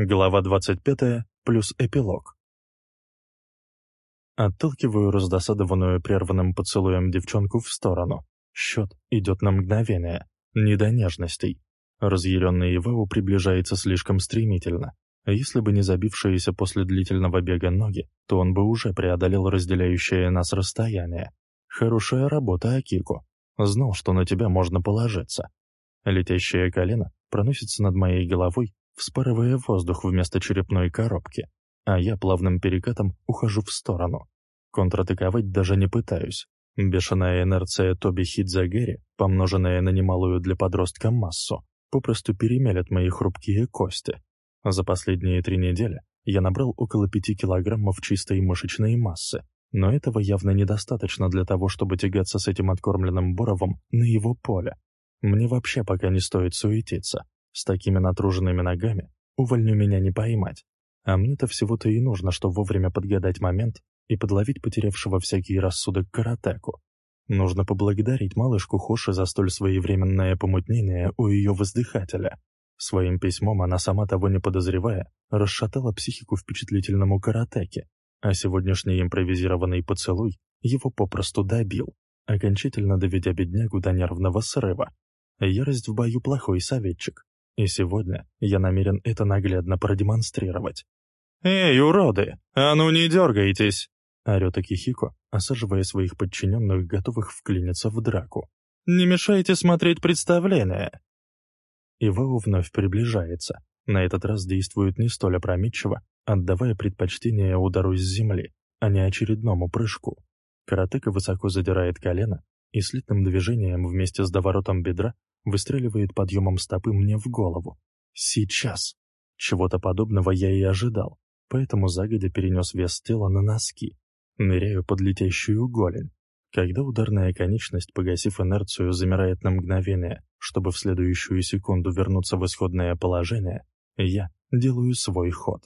Глава 25 плюс эпилог. Отталкиваю раздосадованную прерванным поцелуем девчонку в сторону. Счет идет на мгновение, не до нежностей. Разъяренный Ивау приближается слишком стремительно. Если бы не забившиеся после длительного бега ноги, то он бы уже преодолел разделяющее нас расстояние. Хорошая работа, Акико. Знал, что на тебя можно положиться. Летящее колено проносится над моей головой, вспарывая воздух вместо черепной коробки, а я плавным перекатом ухожу в сторону. Контратаковать даже не пытаюсь. Бешеная инерция Тоби Хидзагери, помноженная на немалую для подростка массу, попросту перемелет мои хрупкие кости. За последние три недели я набрал около пяти килограммов чистой мышечной массы, но этого явно недостаточно для того, чтобы тягаться с этим откормленным Боровым на его поле. Мне вообще пока не стоит суетиться. С такими натруженными ногами увольню меня не поймать. А мне-то всего-то и нужно, что вовремя подгадать момент и подловить потерявшего всякий рассудок каратеку. Нужно поблагодарить малышку Хоши за столь своевременное помутнение у ее воздыхателя. Своим письмом она, сама того не подозревая, расшатала психику впечатлительному каратеке, а сегодняшний импровизированный поцелуй его попросту добил, окончательно доведя беднягу до нервного срыва. Ярость в бою плохой советчик, и сегодня я намерен это наглядно продемонстрировать. «Эй, уроды, а ну не дергайтесь!» орёт Акихико, осаживая своих подчиненных, готовых вклиниться в драку. «Не мешайте смотреть представление!» Ивау вновь приближается. На этот раз действует не столь опрометчиво, отдавая предпочтение удару с земли, а не очередному прыжку. Каратека высоко задирает колено и слитным движением вместе с доворотом бедра выстреливает подъемом стопы мне в голову. Сейчас. Чего-то подобного я и ожидал, поэтому загодя перенес вес тела на носки. Ныряю под летящую голень. Когда ударная конечность, погасив инерцию, замирает на мгновение, чтобы в следующую секунду вернуться в исходное положение, я делаю свой ход.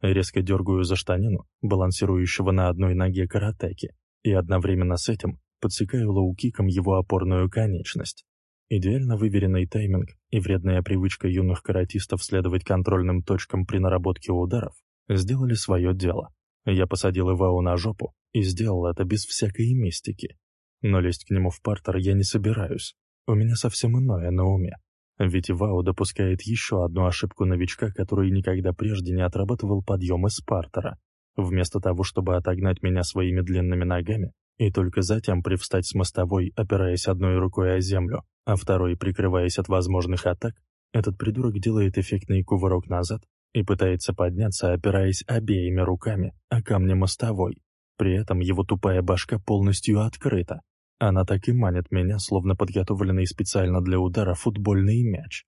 Резко дергаю за штанину, балансирующего на одной ноге каратеки, и одновременно с этим подсекаю лоу-киком его опорную конечность. Идеально выверенный тайминг и вредная привычка юных каратистов следовать контрольным точкам при наработке ударов сделали свое дело. Я посадил Ивау на жопу и сделал это без всякой мистики. Но лезть к нему в партер я не собираюсь. У меня совсем иное на уме. Ведь Ивао допускает еще одну ошибку новичка, который никогда прежде не отрабатывал подъем из партера. Вместо того, чтобы отогнать меня своими длинными ногами, и только затем привстать с мостовой, опираясь одной рукой о землю, а второй прикрываясь от возможных атак, этот придурок делает эффектный кувырок назад и пытается подняться, опираясь обеими руками о камне мостовой. При этом его тупая башка полностью открыта, она так и манит меня, словно подготовленный специально для удара футбольный мяч.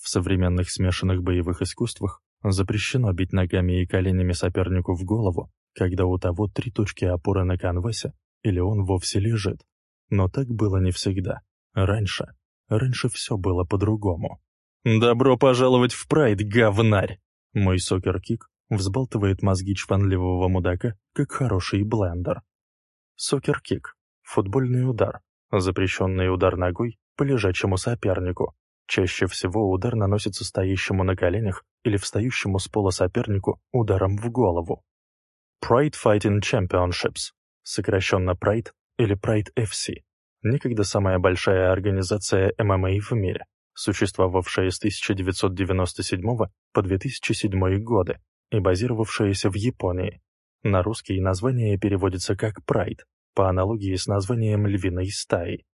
В современных смешанных боевых искусствах запрещено бить ногами и коленями сопернику в голову, когда у того три точки опоры на канвасе или он вовсе лежит. Но так было не всегда. Раньше. Раньше все было по-другому. «Добро пожаловать в Pride, говнарь!» Мой сокер-кик взбалтывает мозги чванливого мудака, как хороший блендер. Сокер-кик Футбольный удар. Запрещенный удар ногой по лежачему сопернику. Чаще всего удар наносится стоящему на коленях или встающему с пола сопернику ударом в голову. Pride Fighting Championships, сокращенно Pride или Pride FC, некогда самая большая организация ММА в мире, существовавшая с 1997 по 2007 годы и базировавшаяся в Японии. На русский название переводится как Pride, по аналогии с названием львиной стаи.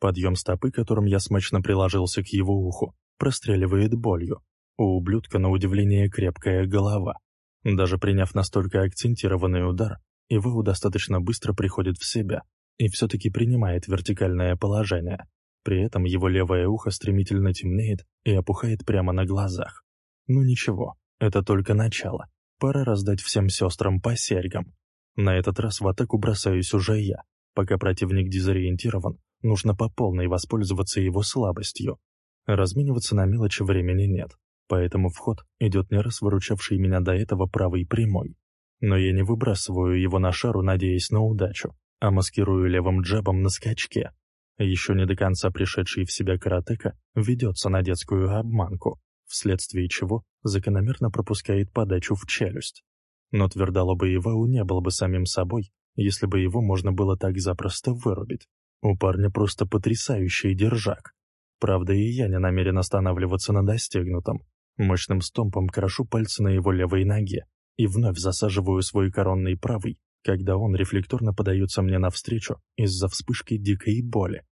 Подъем стопы, которым я смачно приложился к его уху, простреливает болью. У ублюдка, на удивление, крепкая голова. Даже приняв настолько акцентированный удар, Ивау достаточно быстро приходит в себя и все-таки принимает вертикальное положение. При этом его левое ухо стремительно темнеет и опухает прямо на глазах. Ну ничего, это только начало. Пора раздать всем сестрам по серьгам. На этот раз в атаку бросаюсь уже я. Пока противник дезориентирован, нужно по полной воспользоваться его слабостью. Размениваться на мелочи времени нет, поэтому в ход идет не раз выручавший меня до этого правый прямой. Но я не выбрасываю его на шару, надеясь на удачу, а маскирую левым джабом на скачке. Еще не до конца пришедший в себя каратека ведется на детскую обманку. Вследствие чего закономерно пропускает подачу в челюсть. Но твердолобый Ивау не был бы самим собой, если бы его можно было так запросто вырубить. У парня просто потрясающий держак. Правда, и я не намерен останавливаться на достигнутом. Мощным стомпом крошу пальцы на его левой ноге и вновь засаживаю свой коронный правый, когда он рефлекторно подается мне навстречу из-за вспышки дикой боли.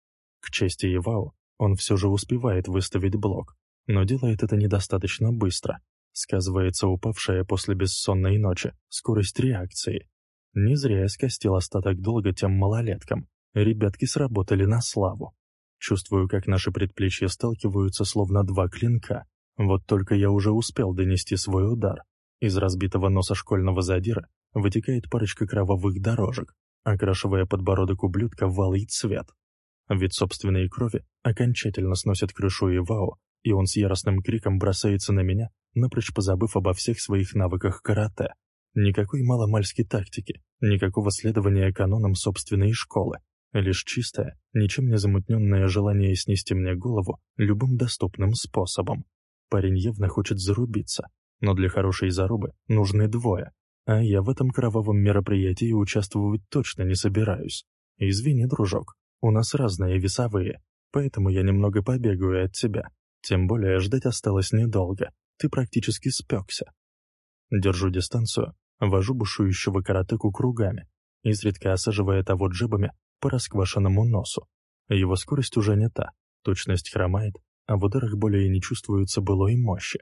К чести Ивау, он все же успевает выставить блок, но делает это недостаточно быстро. Сказывается упавшая после бессонной ночи скорость реакции. Не зря я скостил остаток долга тем малолеткам. Ребятки сработали на славу. Чувствую, как наши предплечья сталкиваются, словно два клинка. Вот только я уже успел донести свой удар. Из разбитого носа школьного задира вытекает парочка кровавых дорожек, окрашивая подбородок ублюдка в алый цвет. Вид собственной крови окончательно сносит крышу Ивао, и он с яростным криком бросается на меня, напрочь позабыв обо всех своих навыках карате. Никакой маломальской тактики, никакого следования канонам собственной школы. Лишь чистое, ничем не замутненное желание снести мне голову любым доступным способом. Парень явно хочет зарубиться, но для хорошей зарубы нужны двое, а я в этом кровавом мероприятии участвовать точно не собираюсь. Извини, дружок, у нас разные весовые, поэтому я немного побегаю от тебя. Тем более ждать осталось недолго, ты практически спекся. Держу дистанцию, вожу бушующего каратеку кругами, изредка осаживая того джебами по расквашенному носу. Его скорость уже не та, точность хромает, а в ударах более не чувствуется былой мощи.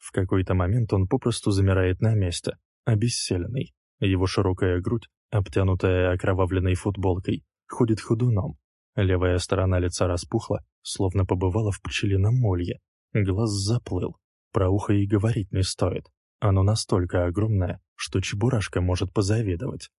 В какой-то момент он попросту замирает на месте, обессиленный. Его широкая грудь, обтянутая окровавленной футболкой, ходит ходуном. Левая сторона лица распухла, словно побывала в пчелином молье. Глаз заплыл. Про ухо и говорить не стоит. Оно настолько огромное, что чебурашка может позавидовать.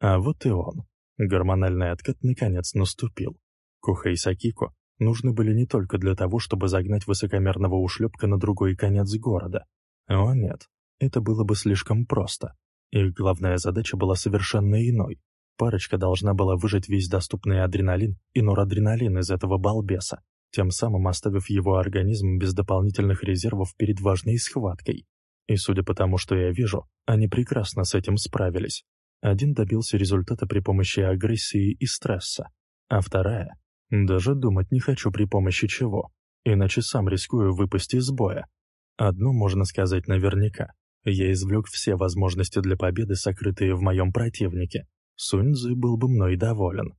А вот и он. Гормональный откат наконец наступил. Кухей Сакико нужны были не только для того, чтобы загнать высокомерного ушлепка на другой конец города. О нет, это было бы слишком просто. Их главная задача была совершенно иной. Парочка должна была выжать весь доступный адреналин и норадреналин из этого балбеса, тем самым оставив его организм без дополнительных резервов перед важной схваткой. И судя по тому, что я вижу, они прекрасно с этим справились. Один добился результата при помощи агрессии и стресса, а вторая даже думать не хочу при помощи чего, иначе сам рискую выпасть из боя. Одно можно сказать наверняка. Я извлек все возможности для победы, сокрытые в моем противнике. Сунь был бы мной доволен.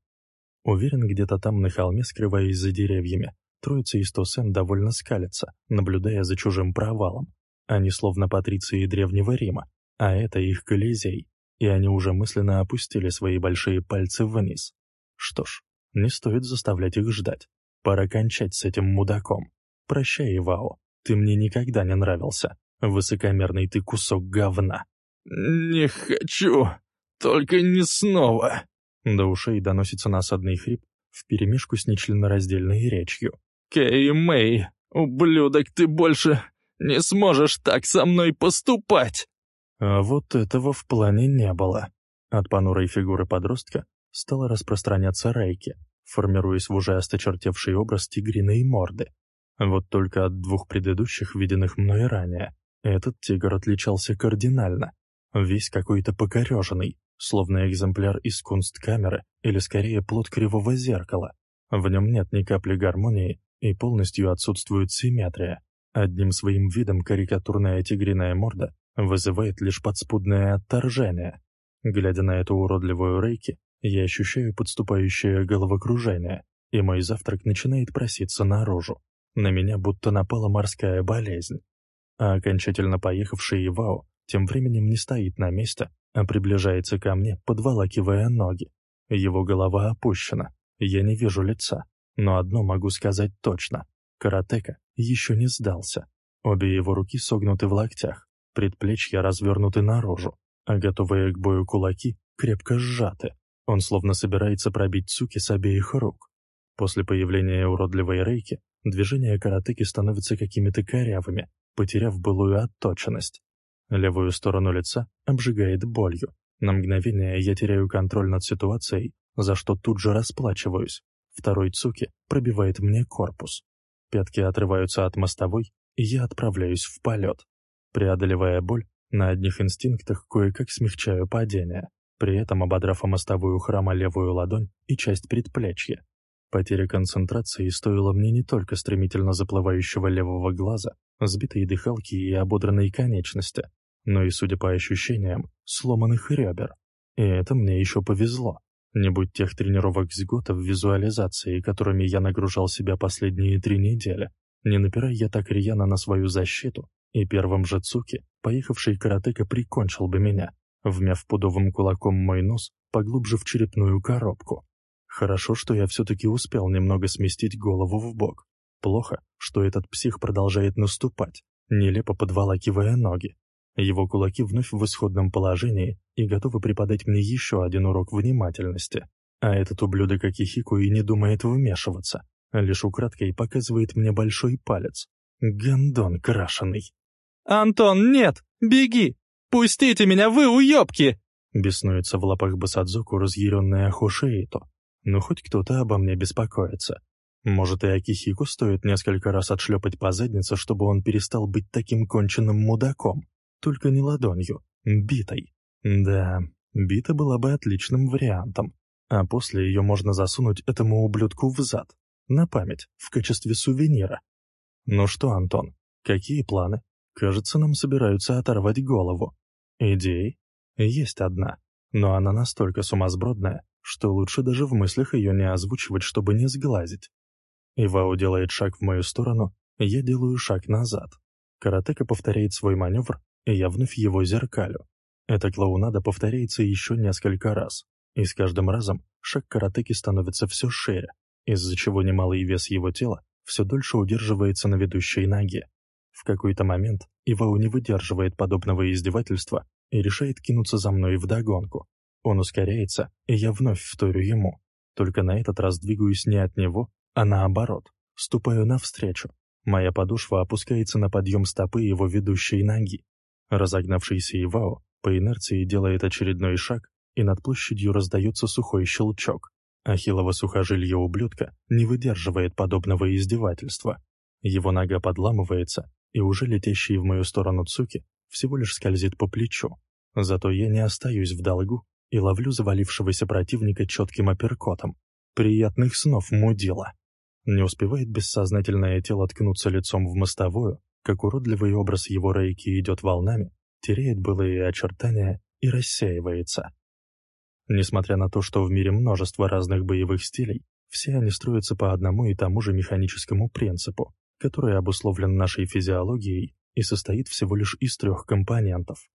Уверен, где-то там на холме, скрываясь за деревьями, троица из Тосен довольно скалится, наблюдая за чужим провалом. Они словно патриции Древнего Рима, а это их Колизей, и они уже мысленно опустили свои большие пальцы вниз. Что ж, не стоит заставлять их ждать. Пора кончать с этим мудаком. Прощай, Ивао, ты мне никогда не нравился. Высокомерный ты кусок говна. «Не хочу, только не снова!» До ушей доносится насадный хрип вперемешку с нечленораздельной речью. «Кэй Мэй, ублюдок, ты больше не сможешь так со мной поступать!» А вот этого в плане не было. От понурой фигуры подростка стала распространяться рейки, формируясь в уже осточертевший образ тигриной морды. Вот только от двух предыдущих, виденных мной ранее, этот тигр отличался кардинально. Весь какой-то покореженный, словно экземпляр из кунсткамеры или скорее плод кривого зеркала. В нем нет ни капли гармонии и полностью отсутствует симметрия. Одним своим видом карикатурная тигриная морда вызывает лишь подспудное отторжение. Глядя на эту уродливую рейки, я ощущаю подступающее головокружение, и мой завтрак начинает проситься наружу. На меня будто напала морская болезнь. А окончательно поехавший Ивао тем временем не стоит на месте, а приближается ко мне, подволакивая ноги. Его голова опущена, я не вижу лица, но одно могу сказать точно. Каратека еще не сдался. Обе его руки согнуты в локтях, предплечья развернуты наружу, а готовые к бою кулаки крепко сжаты. Он словно собирается пробить Цуки с обеих рук. После появления уродливой рейки движения каратеки становятся какими-то корявыми, потеряв былую отточенность. Левую сторону лица обжигает болью. На мгновение я теряю контроль над ситуацией, за что тут же расплачиваюсь. Второй Цуки пробивает мне корпус. Пятки отрываются от мостовой, я отправляюсь в полет. Преодолевая боль, на одних инстинктах кое-как смягчаю падение, при этом ободрав о мостовую храма левую ладонь и часть предплечья. Потеря концентрации стоила мне не только стремительно заплывающего левого глаза, сбитой дыхалки и ободранной конечности, но и, судя по ощущениям, сломанных ребер. И это мне еще повезло. Не будь тех тренировок с в визуализации, которыми я нагружал себя последние три недели, не напирая я так рьяно на свою защиту, и первым же Цуки, поехавший каратека, прикончил бы меня, вмяв пудовым кулаком мой нос поглубже в черепную коробку. Хорошо, что я все-таки успел немного сместить голову в бок. Плохо, что этот псих продолжает наступать, нелепо подволакивая ноги. Его кулаки вновь в исходном положении и готовы преподать мне еще один урок внимательности. А этот ублюдок Акихику и не думает вмешиваться, лишь украдкой показывает мне большой палец. Гандон крашеный. «Антон, нет! Беги! Пустите меня, вы уёбки!» Беснуется в лапах Басадзоку разъяренная Ахушеито. Но хоть кто-то обо мне беспокоится. Может, и Акихику стоит несколько раз отшлепать по заднице, чтобы он перестал быть таким конченным мудаком. Только не ладонью, битой. Да, бита была бы отличным вариантом. А после ее можно засунуть этому ублюдку в зад. На память, в качестве сувенира. Ну что, Антон, какие планы? Кажется, нам собираются оторвать голову. Идеи? Есть одна, но она настолько сумасбродная, что лучше даже в мыслях ее не озвучивать, чтобы не сглазить. Ивао делает шаг в мою сторону, я делаю шаг назад. Каратека повторяет свой маневр, и я вновь его зеркалю. Эта клоунада повторяется еще несколько раз, и с каждым разом шаг каратеки становится все шире, из-за чего немалый вес его тела все дольше удерживается на ведущей ноге. В какой-то момент Ивау не выдерживает подобного издевательства и решает кинуться за мной вдогонку. Он ускоряется, и я вновь вторю ему. Только на этот раз двигаюсь не от него, а наоборот. Ступаю навстречу. Моя подошва опускается на подъем стопы его ведущей ноги. Разогнавшийся Ивао по инерции делает очередной шаг, и над площадью раздается сухой щелчок. Ахиллово сухожилие ублюдка не выдерживает подобного издевательства. Его нога подламывается, и уже летящий в мою сторону Цуки всего лишь скользит по плечу. Зато я не остаюсь в долгу и ловлю завалившегося противника четким апперкотом. Приятных снов, мудила. Не успевает бессознательное тело ткнуться лицом в мостовую, как уродливый образ его рейки идет волнами, теряет былые очертания и рассеивается. Несмотря на то, что в мире множество разных боевых стилей, все они строятся по одному и тому же механическому принципу, который обусловлен нашей физиологией и состоит всего лишь из трех компонентов.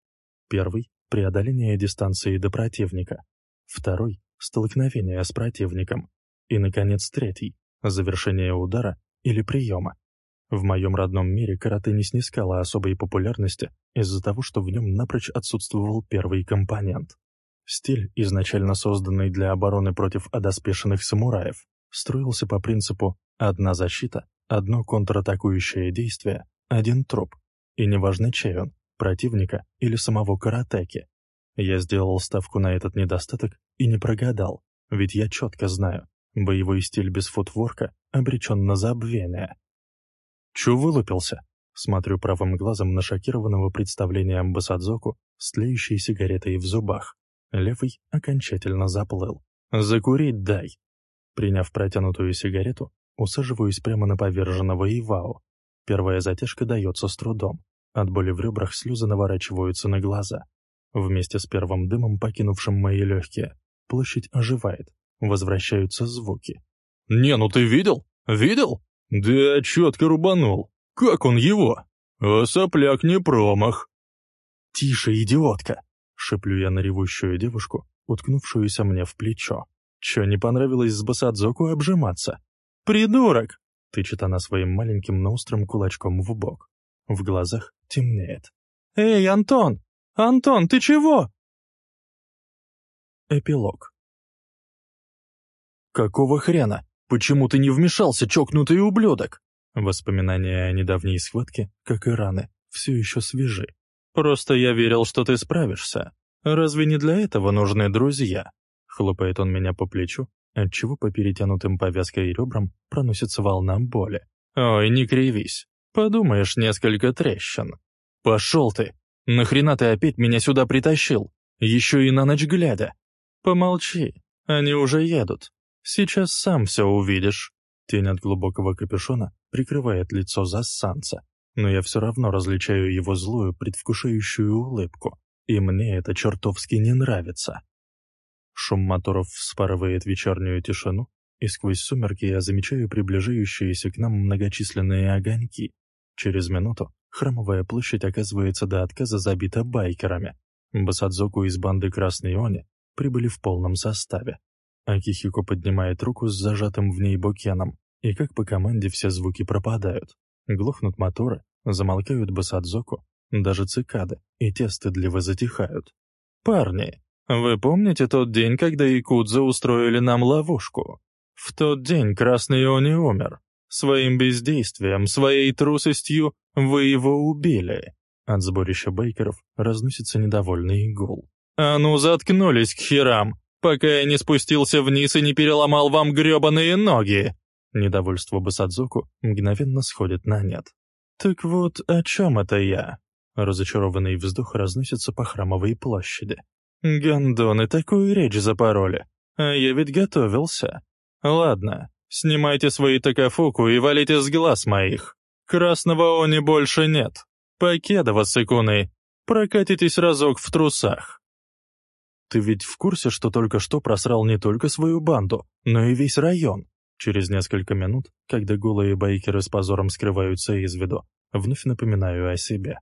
Первый — преодоление дистанции до противника. Второй — столкновение с противником. И, наконец, третий — завершение удара или приема. В моем родном мире карате не снискало особой популярности из-за того, что в нем напрочь отсутствовал первый компонент. Стиль, изначально созданный для обороны против одоспешенных самураев, строился по принципу «одна защита, одно контратакующее действие, один труп». И неважно чей он, противника или самого каратеки. Я сделал ставку на этот недостаток и не прогадал, ведь я четко знаю, боевой стиль без футворка обречен на забвение. Чу вылупился? Смотрю правым глазом на шокированного представлением Басадзоку с тлеющей сигаретой в зубах. Левый окончательно заплыл. «Закурить дай!» Приняв протянутую сигарету, усаживаюсь прямо на поверженного Ивао. Первая затяжка дается с трудом. От боли в ребрах слезы наворачиваются на глаза. Вместе с первым дымом, покинувшим мои легкие, площадь оживает, возвращаются звуки. «Не, ну ты видел? Видел? Да четко рубанул. Как он его? А сопляк не промах». «Тише, идиотка!» — шеплю я на ревущую девушку, уткнувшуюся мне в плечо. «Чё, не понравилось с Басадзоку обжиматься?» «Придурок!» — тычет она своим маленьким, но острым кулачком в бок. В глазах темнеет. «Эй, Антон! Антон, ты чего?» Эпилог. «Какого хрена? Почему ты не вмешался, чокнутый ублюдок?» Воспоминания о недавней схватке, как и раны, все еще свежи. «Просто я верил, что ты справишься. Разве не для этого нужны друзья?» Хлопает он меня по плечу, отчего по перетянутым повязкой ребрам проносится волна боли. «Ой, не кривись. Подумаешь, несколько трещин. Пошел ты! Нахрена ты опять меня сюда притащил? Еще и на ночь глядя. Помолчи, они уже едут. Сейчас сам все увидишь. Тень от глубокого капюшона прикрывает лицо засанца, но я все равно различаю его злую, предвкушающую улыбку, и мне это чертовски не нравится. Шум моторов вспарывает вечернюю тишину, и сквозь сумерки я замечаю приближающиеся к нам многочисленные огоньки. Через минуту храмовая площадь оказывается до отказа забита байкерами. Басадзоку из банды Красной Они прибыли в полном составе. Акихико поднимает руку с зажатым в ней букеном, и как по команде все звуки пропадают. Глохнут моторы, замолкают басадзоку, даже цикады, и те стыдливо затихают. «Парни, вы помните тот день, когда якудзы устроили нам ловушку? В тот день Красный Они умер. Своим бездействием, своей трусостью вы его убили». От сборища бейкеров разносится недовольный гул. «А ну заткнулись к херам, пока я не спустился вниз и не переломал вам гребаные ноги!» Недовольство Басадзуку мгновенно сходит на нет. «Так вот, о чем это я?» Разочарованный вздох разносится по храмовой площади. «Гондоны такую речь запороли, а я ведь готовился. Ладно, снимайте свои такафуку и валите с глаз моих. Красного они больше нет. Покедова, сыкуны, прокатитесь разок в трусах». «Ты ведь в курсе, что только что просрал не только свою банду, но и весь район?» Через несколько минут, когда голые байкеры с позором скрываются из виду, вновь напоминаю о себе.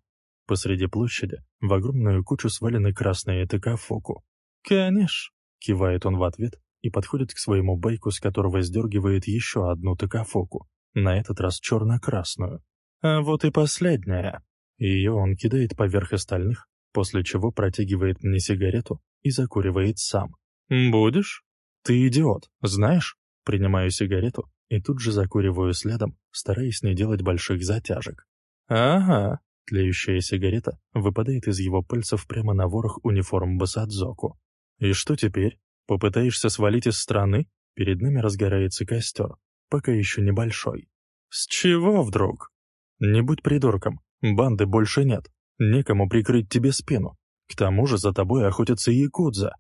Посреди площади в огромную кучу свалены красные такафоку. «Конечно!» — кивает он в ответ и подходит к своему байку, с которого сдергивает еще одну такафоку, на этот раз черно-красную. А вот и последняя. Ее он кидает поверх остальных, после чего протягивает мне сигарету и закуривает сам. «Будешь? Ты идиот, знаешь?» Принимаю сигарету и тут же закуриваю следом, стараясь не делать больших затяжек. «Ага». Тлеющая сигарета выпадает из его пальцев прямо на ворох униформ Басадзоку. «И что теперь? Попытаешься свалить из страны?» Перед нами разгорается костер, пока еще небольшой. «С чего вдруг?» «Не будь придурком, банды больше нет, некому прикрыть тебе спину. К тому же за тобой охотятся якудза».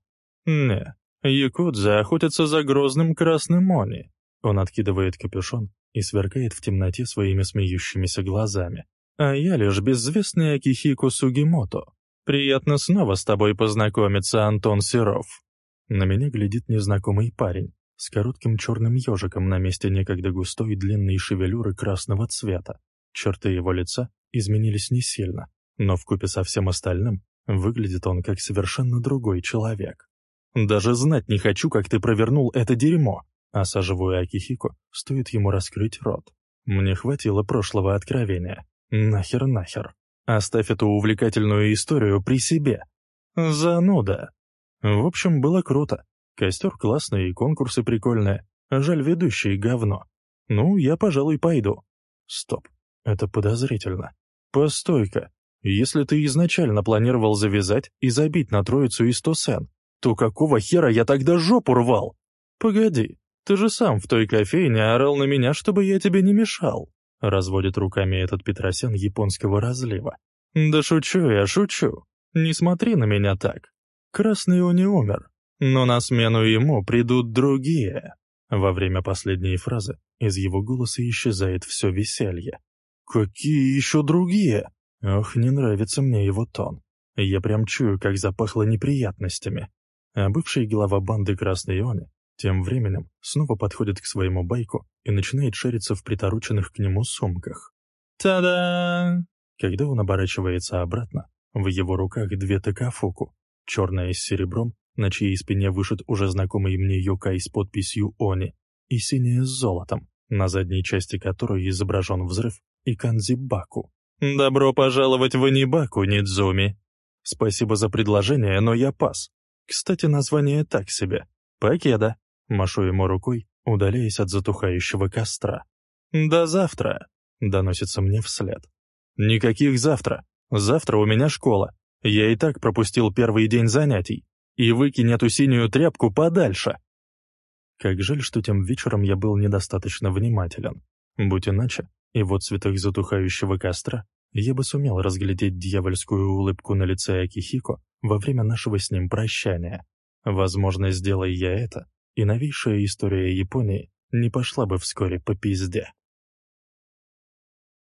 «Не, Якудза охотятся за грозным красным Мони. Он откидывает капюшон и сверкает в темноте своими смеющимися глазами. А я лишь безвестный Акихико Сугимото. Приятно снова с тобой познакомиться, Антон Серов. На меня глядит незнакомый парень с коротким черным ежиком на месте некогда густой длинной шевелюры красного цвета. Черты его лица изменились не сильно, но вкупе со всем остальным выглядит он как совершенно другой человек. Даже знать не хочу, как ты провернул это дерьмо. Осаживаю Акихико, стоит ему раскрыть рот. Мне хватило прошлого откровения. Нахер, нахер. Оставь эту увлекательную историю при себе. Зануда. В общем, было круто. Костер классный и конкурсы прикольные. Жаль, ведущий говно. Ну, я, пожалуй, пойду. Стоп. Это подозрительно. Постой-ка. Если ты изначально планировал завязать и забить на троицу из Тосен, то какого хера я тогда жопу рвал? Погоди, ты же сам в той кофейне орал на меня, чтобы я тебе не мешал. Разводит руками этот Петросян японского разлива. Да шучу я, шучу. Не смотри на меня так. Красный он не умер, но на смену ему придут другие. Во время последней фразы из его голоса исчезает все веселье. «Какие еще другие?» Ох, не нравится мне его тон. Я прям чую, как запахло неприятностями. А бывший глава банды Красной Ионы тем временем снова подходит к своему байку и начинает шариться в притороченных к нему сумках. Та-да! Когда он оборачивается обратно, в его руках две такафуку, черная с серебром, на чьей спине вышит уже знакомый мне Йокай с подписью «Они», и синяя с золотом, на задней части которой изображен взрыв и канзибаку. «Добро пожаловать в Анибаку, Нидзуми!» «Спасибо за предложение, но я пас. Кстати, название так себе. Покеда. Машу ему рукой, удаляясь от затухающего костра. «До завтра», — доносится мне вслед. «Никаких завтра. Завтра у меня школа. Я и так пропустил первый день занятий. И выкинь эту синюю тряпку подальше». Как жаль, что тем вечером я был недостаточно внимателен. Будь иначе, и в отцветах затухающего костра я бы сумел разглядеть дьявольскую улыбку на лице Акихико во время нашего с ним прощания. Возможно, сделай я это, и новейшая история Японии не пошла бы вскоре по пизде.